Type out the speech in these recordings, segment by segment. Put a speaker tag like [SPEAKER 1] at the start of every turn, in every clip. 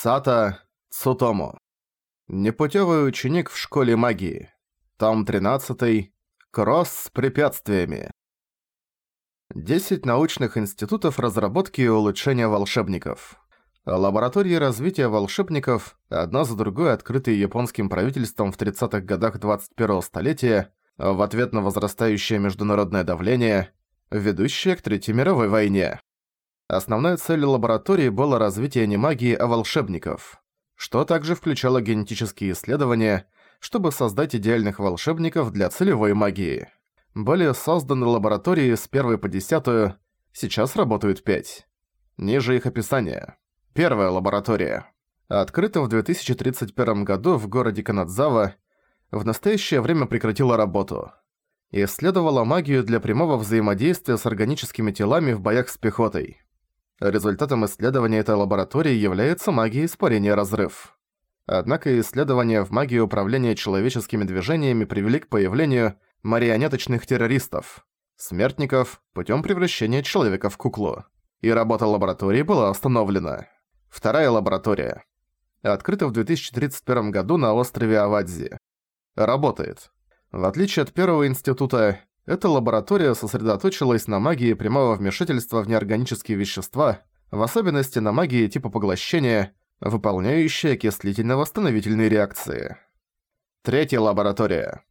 [SPEAKER 1] Сата Цутому. Непутевый ученик в школе магии. Том 13. Кросс с препятствиями. 10 научных институтов разработки и улучшения волшебников. Лаборатории развития волшебников, одна за другой открытые японским правительством в 30-х годах 21-го столетия, в ответ на возрастающее международное давление, ведущее к Третьей мировой войне. Основной целью лаборатории было развитие не магии, а волшебников, что также включало генетические исследования, чтобы создать идеальных волшебников для целевой магии. Были созданы лаборатории с первой по десятую, сейчас работают пять. Ниже их описание. Первая лаборатория. Открыта в 2031 году в городе Канадзава, в настоящее время прекратила работу. Исследовала магию для прямого взаимодействия с органическими телами в боях с пехотой. Результатом исследования этой лаборатории является магия испарения разрыв. Однако исследования в магии управления человеческими движениями привели к появлению марионеточных террористов, смертников, путем превращения человека в куклу. И работа лаборатории была остановлена. Вторая лаборатория. Открыта в 2031 году на острове Авадзи. Работает. В отличие от первого института, эта лаборатория сосредоточилась на магии прямого вмешательства в неорганические вещества, в особенности на магии типа поглощения, выполняющей окислительно-восстановительные реакции. Третья лаборатория.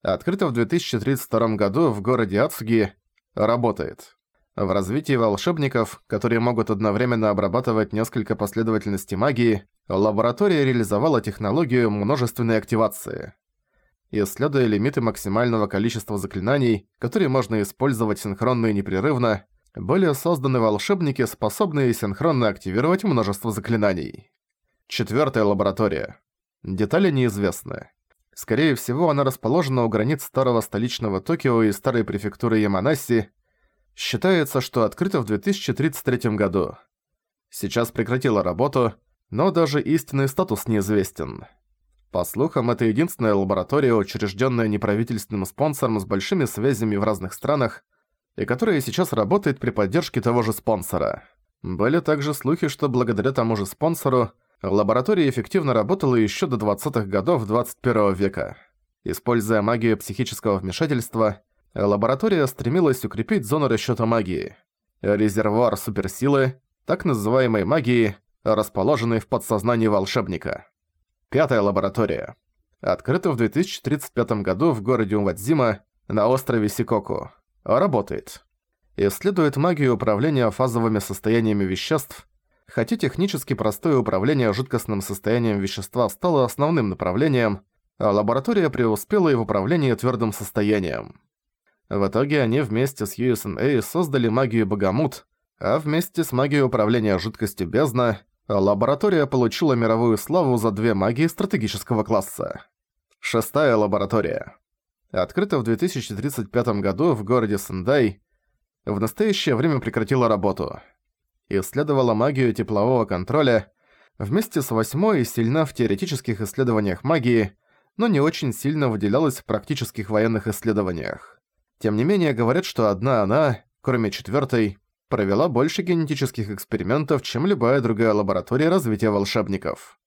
[SPEAKER 1] Открыта в 2032 году в городе Ацуги, работает. В развитии волшебников, которые могут одновременно обрабатывать несколько последовательностей магии, лаборатория реализовала технологию множественной активации исследуя лимиты максимального количества заклинаний, которые можно использовать синхронно и непрерывно, были созданы волшебники, способные синхронно активировать множество заклинаний. Четвертая лаборатория. Детали неизвестны. Скорее всего, она расположена у границ старого столичного Токио и старой префектуры Яманаси. Считается, что открыта в 2033 году. Сейчас прекратила работу, но даже истинный статус неизвестен. По слухам, это единственная лаборатория, учрежденная неправительственным спонсором с большими связями в разных странах, и которая сейчас работает при поддержке того же спонсора. Были также слухи, что благодаря тому же спонсору лаборатория эффективно работала еще до 20-х годов 21 века. Используя магию психического вмешательства, лаборатория стремилась укрепить зону расчёта магии. Резервуар суперсилы, так называемой магии, расположенный в подсознании волшебника. Пятая лаборатория. Открыта в 2035 году в городе Умадзима на острове Сикоку. Работает. Исследует магию управления фазовыми состояниями веществ, хотя технически простое управление жидкостным состоянием вещества стало основным направлением, а лаборатория преуспела и в управлении твердым состоянием. В итоге они вместе с USNA создали магию Богомут, а вместе с магией управления жидкостью бездна Лаборатория получила мировую славу за две магии стратегического класса. Шестая лаборатория. Открыта в 2035 году в городе Сендай, в настоящее время прекратила работу. Исследовала магию теплового контроля, вместе с восьмой сильна в теоретических исследованиях магии, но не очень сильно выделялась в практических военных исследованиях. Тем не менее, говорят, что одна она, кроме четвертой, провела больше генетических экспериментов, чем любая другая лаборатория развития волшебников.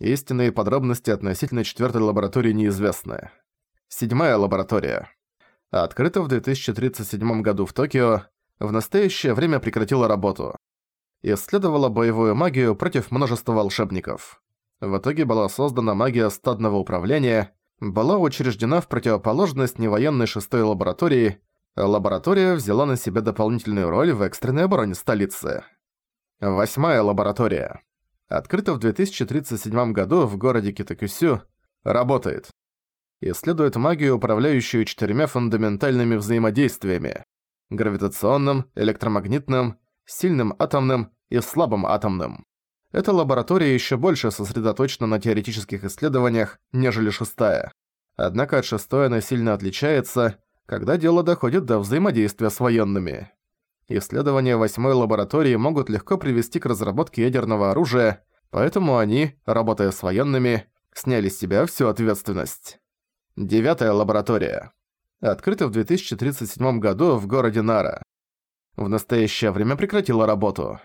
[SPEAKER 1] Истинные подробности относительно четвертой лаборатории неизвестны. Седьмая лаборатория. Открыта в 2037 году в Токио, в настоящее время прекратила работу. Исследовала боевую магию против множества волшебников. В итоге была создана магия стадного управления, была учреждена в противоположность невоенной шестой лаборатории, Лаборатория взяла на себя дополнительную роль в экстренной обороне столицы. Восьмая лаборатория. Открыта в 2037 году в городе Китакюсю. Работает. Исследует магию, управляющую четырьмя фундаментальными взаимодействиями. Гравитационным, электромагнитным, сильным атомным и слабым атомным. Эта лаборатория еще больше сосредоточена на теоретических исследованиях, нежели шестая. Однако от шестой она сильно отличается – когда дело доходит до взаимодействия с военными. Исследования восьмой лаборатории могут легко привести к разработке ядерного оружия, поэтому они, работая с военными, сняли с себя всю ответственность. Девятая лаборатория. Открыта в 2037 году в городе Нара. В настоящее время прекратила работу.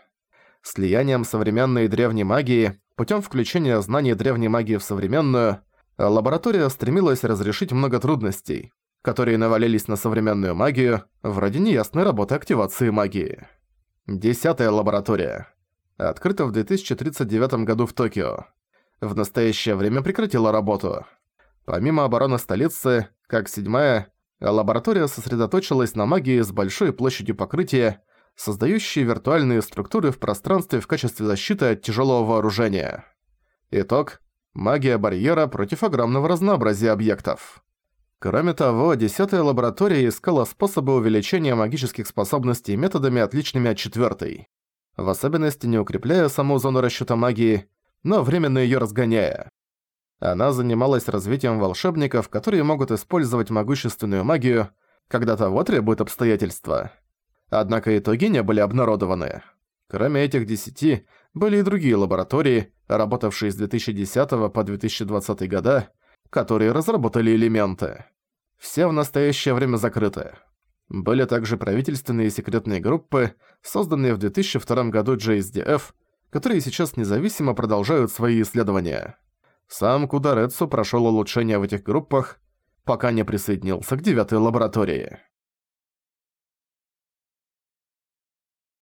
[SPEAKER 1] Слиянием современной и древней магии путем включения знаний древней магии в современную, лаборатория стремилась разрешить много трудностей, которые навалились на современную магию, вроде неясной работы активации магии. Десятая лаборатория. Открыта в 2039 году в Токио. В настоящее время прекратила работу. Помимо обороны столицы, как седьмая, лаборатория сосредоточилась на магии с большой площадью покрытия, создающей виртуальные структуры в пространстве в качестве защиты от тяжелого вооружения. Итог – магия барьера против огромного разнообразия объектов. Кроме того, десятая лаборатория искала способы увеличения магических способностей методами, отличными от четвертой. В особенности не укрепляя саму зону расчета магии, но временно ее разгоняя. Она занималась развитием волшебников, которые могут использовать могущественную магию, когда того требуют обстоятельства. Однако итоги не были обнародованы. Кроме этих десяти, были и другие лаборатории, работавшие с 2010 по 2020 года, которые разработали элементы. Все в настоящее время закрыты. Были также правительственные секретные группы, созданные в 2002 году JSDF, которые сейчас независимо продолжают свои исследования. Сам Кударецу прошёл улучшения в этих группах, пока не присоединился к девятой лаборатории.